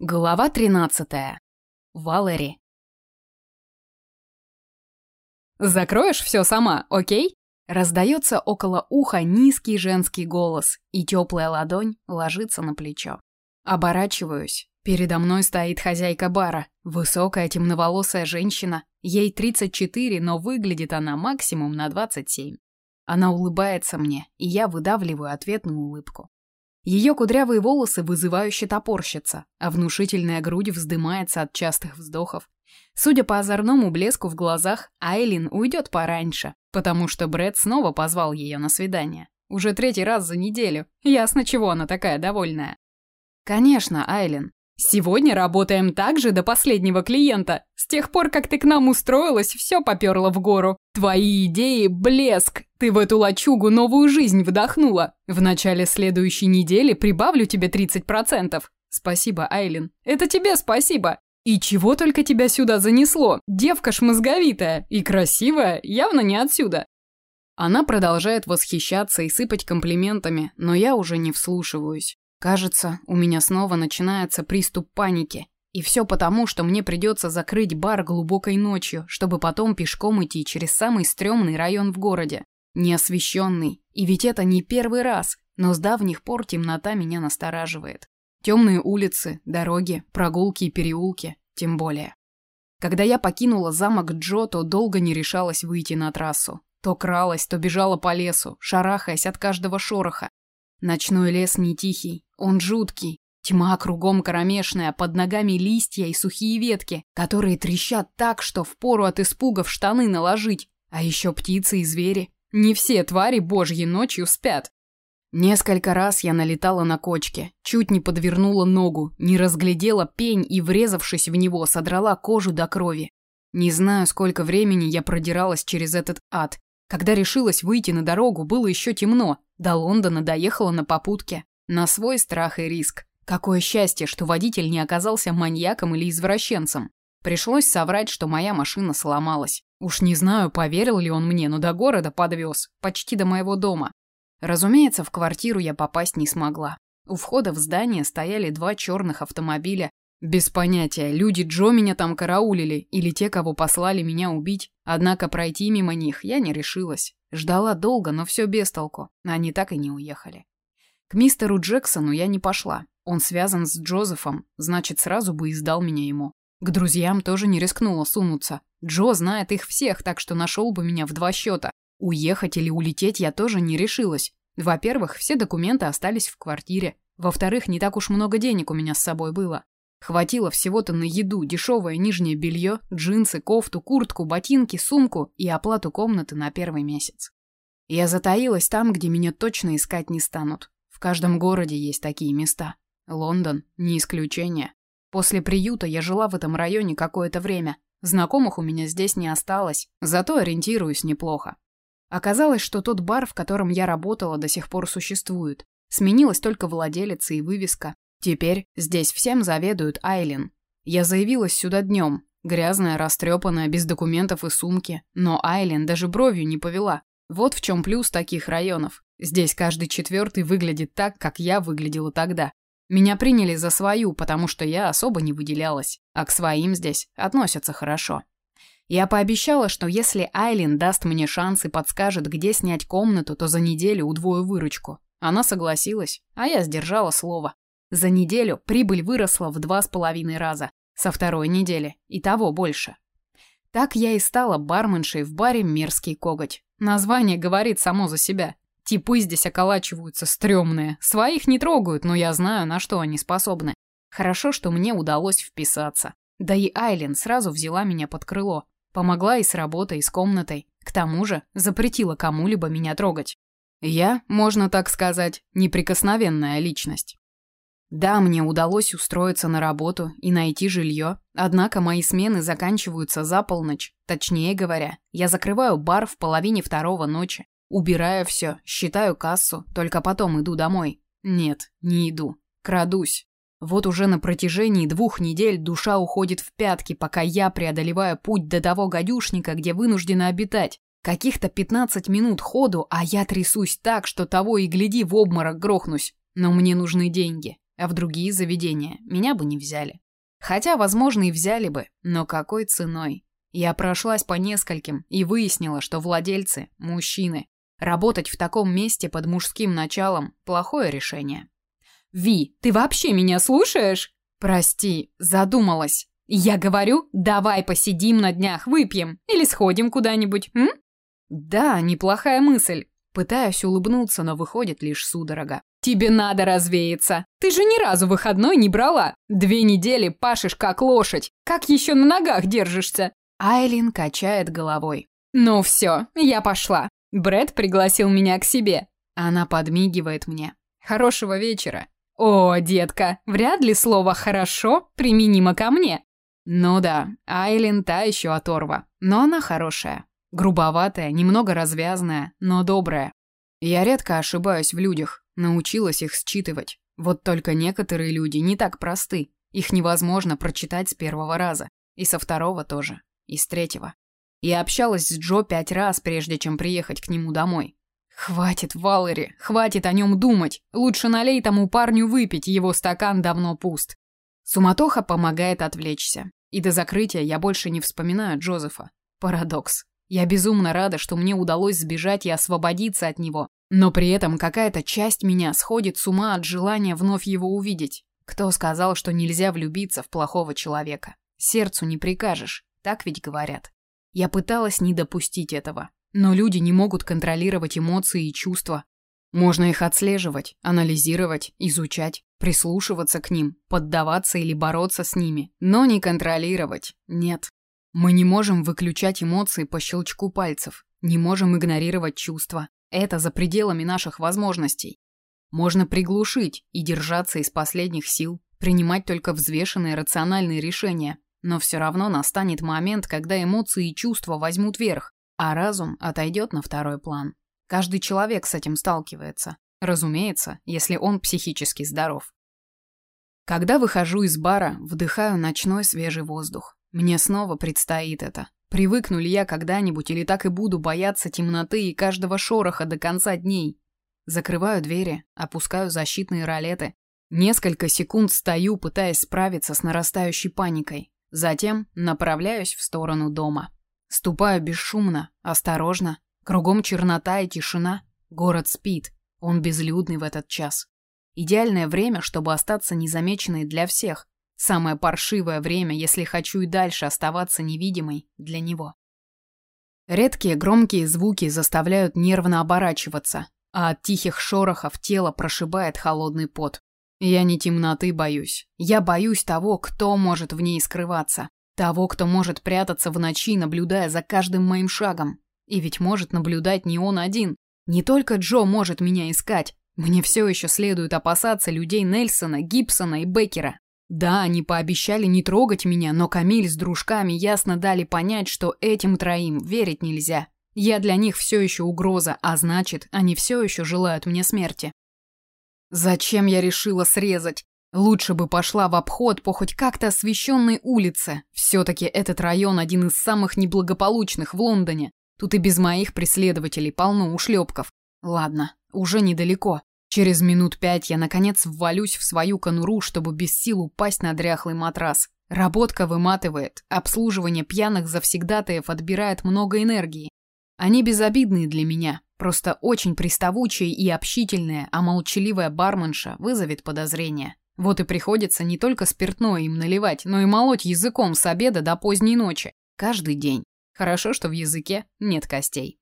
Глава 13. Валери. Закроешь все сама, окей? Раздается около уха низкий женский голос, и теплая ладонь ложится на плечо. Оборачиваюсь. Передо мной стоит хозяйка бара, высокая темноволосая женщина. Ей 34, но выглядит она максимум на 27. Она улыбается мне, и я выдавливаю ответную улыбку. Ее кудрявые волосы вызывающе топорщатся, а внушительная грудь вздымается от частых вздохов. Судя по озорному блеску в глазах, Айлин уйдет пораньше, потому что Брэд снова позвал ее на свидание. Уже третий раз за неделю. Ясно, чего она такая довольная. Конечно, Айлин. Сегодня работаем так же до последнего клиента. С тех пор, как ты к нам устроилась, все поперло в гору. Твои идеи – блеск. Ты в эту лачугу новую жизнь вдохнула. В начале следующей недели прибавлю тебе 30%. Спасибо, Айлин. Это тебе спасибо. И чего только тебя сюда занесло? Девка ж мозговитая и красивая, явно не отсюда. Она продолжает восхищаться и сыпать комплиментами, но я уже не вслушиваюсь. Кажется, у меня снова начинается приступ паники. И все потому, что мне придется закрыть бар глубокой ночью, чтобы потом пешком идти через самый стрёмный район в городе. Неосвещенный. И ведь это не первый раз, но с давних пор темнота меня настораживает. Темные улицы, дороги, прогулки и переулки, тем более. Когда я покинула замок Джо, то долго не решалась выйти на трассу. То кралась, то бежала по лесу, шарахаясь от каждого шороха, Ночной лес не тихий, он жуткий. Тьма кругом кромешная, под ногами листья и сухие ветки, которые трещат так, что впору от испуга в штаны наложить. А еще птицы и звери. Не все твари божьи ночью спят. Несколько раз я налетала на кочки, чуть не подвернула ногу, не разглядела пень и, врезавшись в него, содрала кожу до крови. Не знаю, сколько времени я продиралась через этот ад. Когда решилась выйти на дорогу, было еще темно, до Лондона доехала на попутке. На свой страх и риск. Какое счастье, что водитель не оказался маньяком или извращенцем. Пришлось соврать, что моя машина сломалась. Уж не знаю, поверил ли он мне, но до города подвез, почти до моего дома. Разумеется, в квартиру я попасть не смогла. У входа в здание стояли два черных автомобиля. Без понятия, люди Джо меня там караулили или те, кого послали меня убить. Однако пройти мимо них я не решилась. Ждала долго, но все без толку. Они так и не уехали. К мистеру Джексону я не пошла. Он связан с Джозефом, значит, сразу бы издал меня ему. К друзьям тоже не рискнула сунуться. Джо знает их всех, так что нашел бы меня в два счета. Уехать или улететь я тоже не решилась. Во-первых, все документы остались в квартире. Во-вторых, не так уж много денег у меня с собой было. Хватило всего-то на еду, дешевое нижнее белье, джинсы, кофту, куртку, ботинки, сумку и оплату комнаты на первый месяц. Я затаилась там, где меня точно искать не станут. В каждом городе есть такие места. Лондон – не исключение. После приюта я жила в этом районе какое-то время. Знакомых у меня здесь не осталось, зато ориентируюсь неплохо. Оказалось, что тот бар, в котором я работала, до сих пор существует. Сменилась только владелица и вывеска, Теперь здесь всем заведует Айлин. Я заявилась сюда днем, грязная, растрепанная, без документов и сумки, но Айлин даже бровью не повела. Вот в чем плюс таких районов. Здесь каждый четвертый выглядит так, как я выглядела тогда. Меня приняли за свою, потому что я особо не выделялась, а к своим здесь относятся хорошо. Я пообещала, что если Айлин даст мне шанс и подскажет, где снять комнату, то за неделю удвою выручку. Она согласилась, а я сдержала слово. За неделю прибыль выросла в два с половиной раза. Со второй недели и того больше. Так я и стала барменшей в баре «Мерзкий коготь». Название говорит само за себя. Типы здесь околачиваются стрёмные. Своих не трогают, но я знаю, на что они способны. Хорошо, что мне удалось вписаться. Да и Айлин сразу взяла меня под крыло. Помогла и с работой, и с комнатой. К тому же запретила кому-либо меня трогать. Я, можно так сказать, неприкосновенная личность. Да, мне удалось устроиться на работу и найти жилье, однако мои смены заканчиваются за полночь. Точнее говоря, я закрываю бар в половине второго ночи, убираю все, считаю кассу, только потом иду домой. Нет, не иду. Крадусь. Вот уже на протяжении двух недель душа уходит в пятки, пока я преодолеваю путь до того гадюшника, где вынуждена обитать. Каких-то 15 минут ходу, а я трясусь так, что того и гляди в обморок грохнусь. Но мне нужны деньги. а в другие заведения меня бы не взяли. Хотя, возможно, и взяли бы, но какой ценой? Я прошлась по нескольким и выяснила, что владельцы – мужчины. Работать в таком месте под мужским началом – плохое решение. «Ви, ты вообще меня слушаешь?» «Прости, задумалась. Я говорю, давай посидим на днях, выпьем или сходим куда-нибудь, м?» «Да, неплохая мысль». Пытаюсь улыбнуться, но выходит лишь судорога. «Тебе надо развеяться. Ты же ни разу выходной не брала. Две недели пашешь как лошадь. Как еще на ногах держишься?» Айлин качает головой. «Ну все, я пошла. Брэд пригласил меня к себе». Она подмигивает мне. «Хорошего вечера». «О, детка, вряд ли слово «хорошо» применимо ко мне». Ну да, Айлин та еще оторва, но она хорошая. Грубоватая, немного развязная, но добрая. Я редко ошибаюсь в людях, научилась их считывать. Вот только некоторые люди не так просты. Их невозможно прочитать с первого раза. И со второго тоже. И с третьего. Я общалась с Джо пять раз, прежде чем приехать к нему домой. Хватит, Валери, хватит о нем думать. Лучше налей тому парню выпить, его стакан давно пуст. Суматоха помогает отвлечься. И до закрытия я больше не вспоминаю Джозефа. Парадокс. Я безумно рада, что мне удалось сбежать и освободиться от него, но при этом какая-то часть меня сходит с ума от желания вновь его увидеть. Кто сказал, что нельзя влюбиться в плохого человека? Сердцу не прикажешь, так ведь говорят. Я пыталась не допустить этого, но люди не могут контролировать эмоции и чувства. Можно их отслеживать, анализировать, изучать, прислушиваться к ним, поддаваться или бороться с ними, но не контролировать. Нет, мы не можем выключать эмоции по щелчку пальцев, не можем игнорировать чувства. Это за пределами наших возможностей. Можно приглушить и держаться из последних сил, принимать только взвешенные рациональные решения, но все равно настанет момент, когда эмоции и чувства возьмут верх, а разум отойдет на второй план. Каждый человек с этим сталкивается. Разумеется, если он психически здоров. Когда выхожу из бара, вдыхаю ночной свежий воздух. Мне снова предстоит это. Привыкну ли я когда-нибудь или так и буду бояться темноты и каждого шороха до конца дней? Закрываю двери, опускаю защитные ролеты. Несколько секунд стою, пытаясь справиться с нарастающей паникой. Затем направляюсь в сторону дома. Ступаю бесшумно, осторожно. Кругом чернота и тишина. Город спит. Он безлюдный в этот час. Идеальное время, чтобы остаться незамеченной для всех, Самое паршивое время, если хочу и дальше оставаться невидимой для него. Редкие громкие звуки заставляют нервно оборачиваться, а от тихих шорохов тело прошибает холодный пот. Я не темноты боюсь. Я боюсь того, кто может в ней скрываться. Того, кто может прятаться в ночи, наблюдая за каждым моим шагом. И ведь может наблюдать не он один. Не только Джо может меня искать. Мне все еще следует опасаться людей Нельсона, Гибсона и Беккера. Да, они пообещали не трогать меня, но Камиль с дружками ясно дали понять, что этим троим верить нельзя. Я для них все еще угроза, а значит, они все еще желают мне смерти. Зачем я решила срезать? Лучше бы пошла в обход по хоть как-то освещенной улице. Все-таки этот район один из самых неблагополучных в Лондоне. Тут и без моих преследователей полно ушлепков. Ладно, уже недалеко. Через минут пять я, наконец, ввалюсь в свою конуру, чтобы без сил упасть на дряхлый матрас. Работка выматывает, обслуживание пьяных завсегдатаев отбирает много энергии. Они безобидные для меня, просто очень приставучие и общительные, а молчаливая барменша вызовет подозрение. Вот и приходится не только спиртное им наливать, но и молоть языком с обеда до поздней ночи. Каждый день. Хорошо, что в языке нет костей.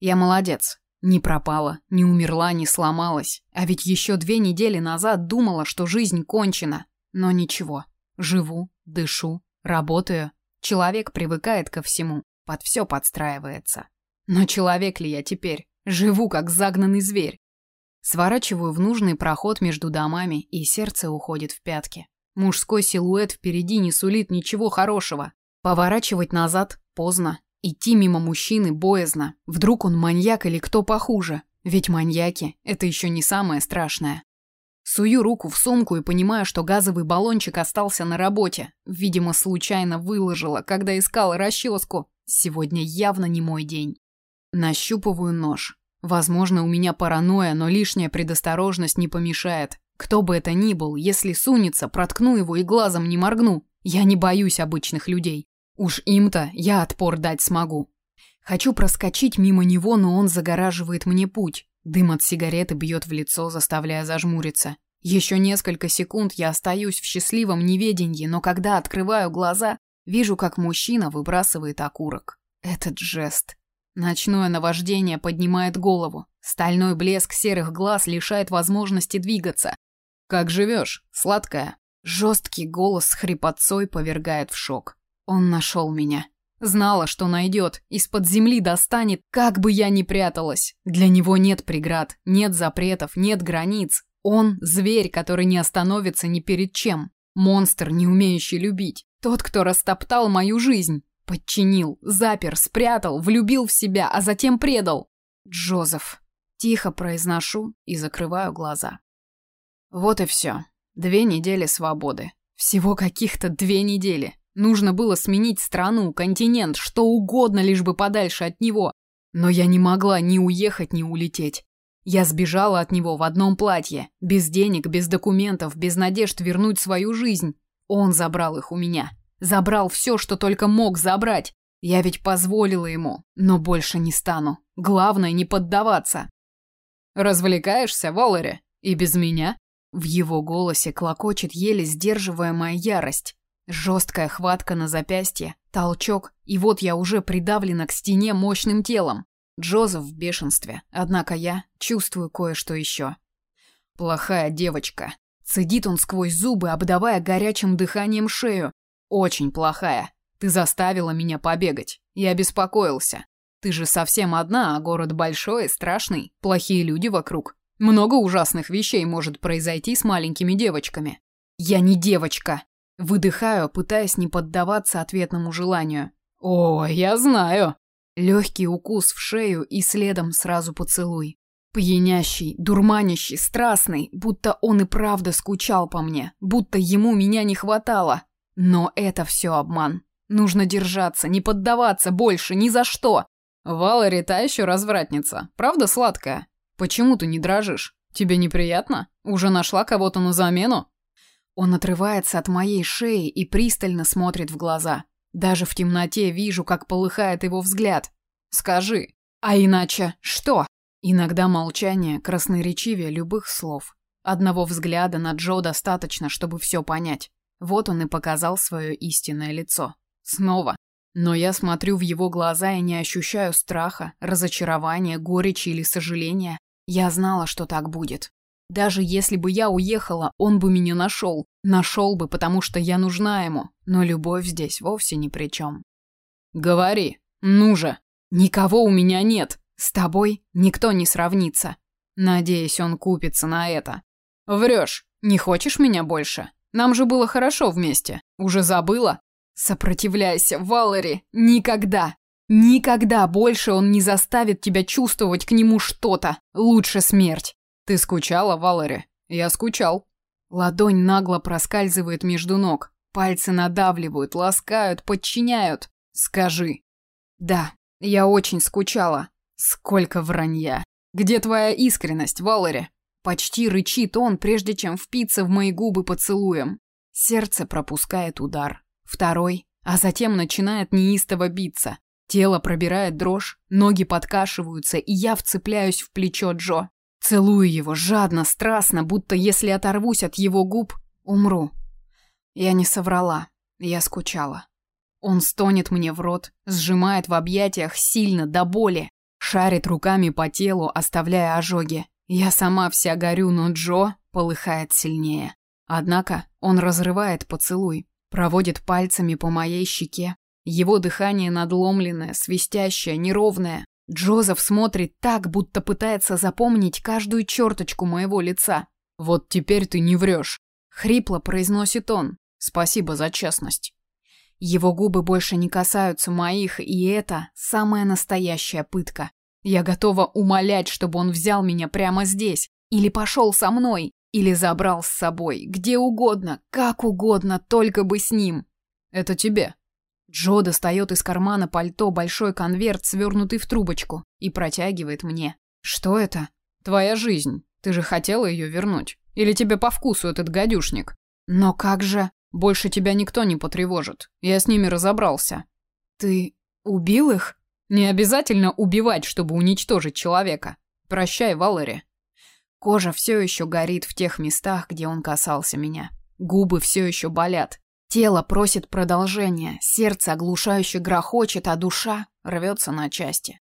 Я молодец. Не пропала, не умерла, не сломалась. А ведь еще две недели назад думала, что жизнь кончена. Но ничего. Живу, дышу, работаю. Человек привыкает ко всему, под все подстраивается. Но человек ли я теперь? Живу, как загнанный зверь. Сворачиваю в нужный проход между домами, и сердце уходит в пятки. Мужской силуэт впереди не сулит ничего хорошего. Поворачивать назад поздно, Идти мимо мужчины боязно. Вдруг он маньяк или кто похуже. Ведь маньяки – это еще не самое страшное. Сую руку в сумку и понимаю, что газовый баллончик остался на работе. Видимо, случайно выложила, когда искала расческу. Сегодня явно не мой день. Нащупываю нож. Возможно, у меня паранойя, но лишняя предосторожность не помешает. Кто бы это ни был, если сунется, проткну его и глазом не моргну. Я не боюсь обычных людей. Уж им-то я отпор дать смогу. Хочу проскочить мимо него, но он загораживает мне путь. Дым от сигареты бьет в лицо, заставляя зажмуриться. Еще несколько секунд я остаюсь в счастливом неведении, но когда открываю глаза, вижу, как мужчина выбрасывает окурок. Этот жест. Ночное наваждение поднимает голову. Стальной блеск серых глаз лишает возможности двигаться. «Как живешь, сладкая?» Жесткий голос с хрипотцой повергает в шок. Он нашел меня. Знала, что найдет, из-под земли достанет, как бы я ни пряталась. Для него нет преград, нет запретов, нет границ. Он – зверь, который не остановится ни перед чем. Монстр, не умеющий любить. Тот, кто растоптал мою жизнь. Подчинил, запер, спрятал, влюбил в себя, а затем предал. Джозеф. Тихо произношу и закрываю глаза. Вот и все. Две недели свободы. Всего каких-то две недели. Нужно было сменить страну, континент, что угодно, лишь бы подальше от него. Но я не могла ни уехать, ни улететь. Я сбежала от него в одном платье, без денег, без документов, без надежд вернуть свою жизнь. Он забрал их у меня. Забрал все, что только мог забрать. Я ведь позволила ему, но больше не стану. Главное не поддаваться. Развлекаешься, Валери? И без меня? В его голосе клокочет еле сдерживаемая ярость. Жесткая хватка на запястье, толчок, и вот я уже придавлена к стене мощным телом. Джозеф в бешенстве, однако я чувствую кое-что еще. Плохая девочка. Цедит он сквозь зубы, обдавая горячим дыханием шею. Очень плохая. Ты заставила меня побегать. Я беспокоился. Ты же совсем одна, а город большой страшный. Плохие люди вокруг. Много ужасных вещей может произойти с маленькими девочками. Я не девочка. Выдыхаю, пытаясь не поддаваться ответному желанию. О, я знаю. Легкий укус в шею и следом сразу поцелуй. Пьянящий, дурманящий, страстный, будто он и правда скучал по мне, будто ему меня не хватало. Но это все обман. Нужно держаться, не поддаваться больше ни за что. Валери та еще развратница, правда сладкая? Почему ты не дрожишь? Тебе неприятно? Уже нашла кого-то на замену? Он отрывается от моей шеи и пристально смотрит в глаза. Даже в темноте вижу, как полыхает его взгляд. Скажи, а иначе что? Иногда молчание красноречивее любых слов. Одного взгляда на Джо достаточно, чтобы все понять. Вот он и показал свое истинное лицо. Снова. Но я смотрю в его глаза и не ощущаю страха, разочарования, горечи или сожаления. Я знала, что так будет. Даже если бы я уехала, он бы меня нашел. Нашел бы, потому что я нужна ему. Но любовь здесь вовсе ни при чем. Говори, ну же. Никого у меня нет. С тобой никто не сравнится. Надеюсь, он купится на это. Врешь. Не хочешь меня больше? Нам же было хорошо вместе. Уже забыла? Сопротивляйся, Валери. Никогда. Никогда больше он не заставит тебя чувствовать к нему что-то. Лучше смерть. Ты скучала, Валери? Я скучал. Ладонь нагло проскальзывает между ног. Пальцы надавливают, ласкают, подчиняют. Скажи. Да, я очень скучала. Сколько вранья. Где твоя искренность, Валери? Почти рычит он, прежде чем впиться в мои губы поцелуем. Сердце пропускает удар. Второй, а затем начинает неистово биться. Тело пробирает дрожь, ноги подкашиваются, и я вцепляюсь в плечо Джо. Целую его жадно, страстно, будто если оторвусь от его губ, умру. Я не соврала, я скучала. Он стонет мне в рот, сжимает в объятиях сильно, до боли, шарит руками по телу, оставляя ожоги. Я сама вся горю, но Джо полыхает сильнее. Однако он разрывает поцелуй, проводит пальцами по моей щеке. Его дыхание надломленное, свистящее, неровное, Джозеф смотрит так, будто пытается запомнить каждую черточку моего лица. «Вот теперь ты не врешь», — хрипло произносит он. «Спасибо за честность». Его губы больше не касаются моих, и это самая настоящая пытка. Я готова умолять, чтобы он взял меня прямо здесь, или пошел со мной, или забрал с собой, где угодно, как угодно, только бы с ним. Это тебе, Джо достает из кармана пальто большой конверт, свернутый в трубочку, и протягивает мне. Что это? Твоя жизнь. Ты же хотела ее вернуть. Или тебе по вкусу этот гадюшник? Но как же... Больше тебя никто не потревожит. Я с ними разобрался. Ты убил их? Не обязательно убивать, чтобы уничтожить человека. Прощай, Валери. Кожа все еще горит в тех местах, где он касался меня. Губы все еще болят. Тело просит продолжения, сердце оглушающе грохочет, а душа рвется на части.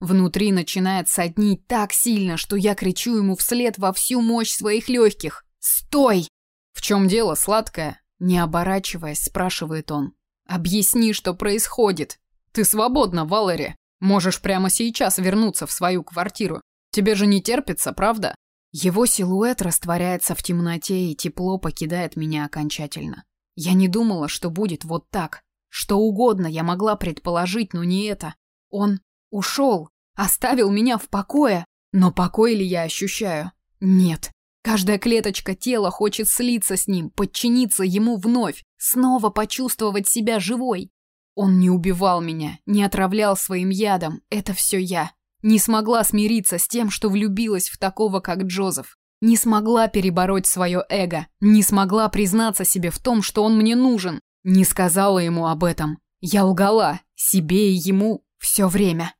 Внутри начинает соднить так сильно, что я кричу ему вслед во всю мощь своих легких. «Стой!» «В чем дело, сладкая?» Не оборачиваясь, спрашивает он. «Объясни, что происходит. Ты свободна, Валери. Можешь прямо сейчас вернуться в свою квартиру. Тебе же не терпится, правда?» Его силуэт растворяется в темноте, и тепло покидает меня окончательно. Я не думала, что будет вот так. Что угодно я могла предположить, но не это. Он ушел, оставил меня в покое. Но покой ли я ощущаю? Нет. Каждая клеточка тела хочет слиться с ним, подчиниться ему вновь, снова почувствовать себя живой. Он не убивал меня, не отравлял своим ядом. Это все я. Не смогла смириться с тем, что влюбилась в такого, как Джозеф. Не смогла перебороть свое эго. Не смогла признаться себе в том, что он мне нужен. Не сказала ему об этом. Я лгала. Себе и ему. Все время.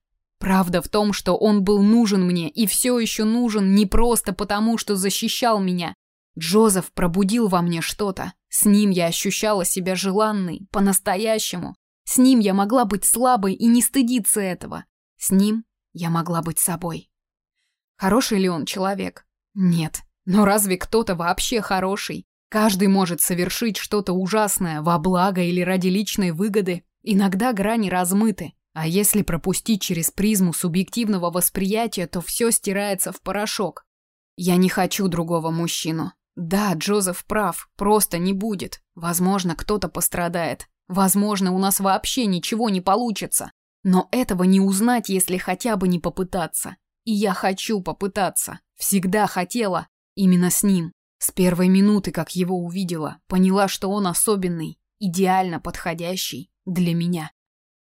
Правда в том, что он был нужен мне и все еще нужен не просто потому, что защищал меня. Джозеф пробудил во мне что-то. С ним я ощущала себя желанной, по-настоящему. С ним я могла быть слабой и не стыдиться этого. С ним я могла быть собой. Хороший ли он человек? Нет. Но разве кто-то вообще хороший? Каждый может совершить что-то ужасное во благо или ради личной выгоды. Иногда грани размыты. А если пропустить через призму субъективного восприятия, то все стирается в порошок. Я не хочу другого мужчину. Да, Джозеф прав, просто не будет. Возможно, кто-то пострадает. Возможно, у нас вообще ничего не получится. Но этого не узнать, если хотя бы не попытаться. И я хочу попытаться. Всегда хотела. Именно с ним. С первой минуты, как его увидела, поняла, что он особенный, идеально подходящий для меня.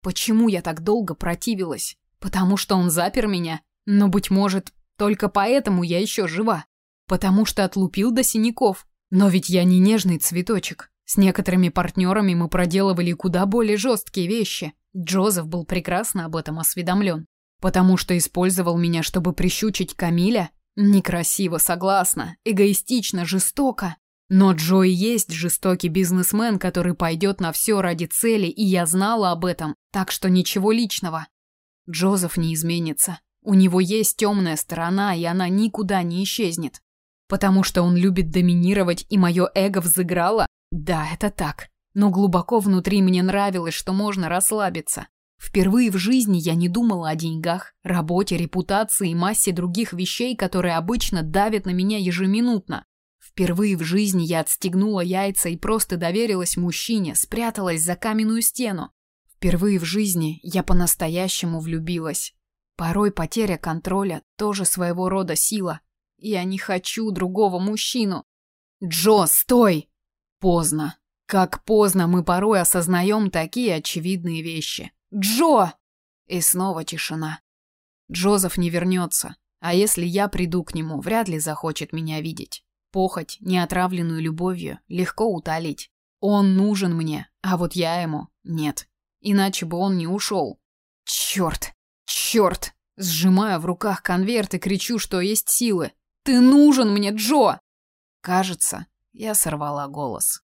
Почему я так долго противилась? Потому что он запер меня? Но, быть может, только поэтому я еще жива. Потому что отлупил до синяков. Но ведь я не нежный цветочек. С некоторыми партнерами мы проделывали куда более жесткие вещи. Джозеф был прекрасно об этом осведомлен. Потому что использовал меня, чтобы прищучить Камиля? Некрасиво, согласна. Эгоистично, жестоко. Но Джо и есть жестокий бизнесмен, который пойдет на все ради цели, и я знала об этом, так что ничего личного. Джозеф не изменится. У него есть темная сторона, и она никуда не исчезнет. Потому что он любит доминировать, и мое эго взыграло? Да, это так. Но глубоко внутри мне нравилось, что можно расслабиться. Впервые в жизни я не думала о деньгах, работе, репутации и массе других вещей, которые обычно давят на меня ежеминутно. Впервые в жизни я отстегнула яйца и просто доверилась мужчине, спряталась за каменную стену. Впервые в жизни я по-настоящему влюбилась. Порой потеря контроля тоже своего рода сила. Я не хочу другого мужчину. Джо, стой! Поздно. Как поздно мы порой осознаем такие очевидные вещи. Джо! И снова тишина. Джозеф не вернется, а если я приду к нему, вряд ли захочет меня видеть. Похоть, неотравленную любовью, легко утолить. Он нужен мне, а вот я ему нет. Иначе бы он не ушел. Черт! Черт! Сжимаю в руках конверт и кричу, что есть силы. «Ты нужен мне, Джо!» Кажется, я сорвала голос.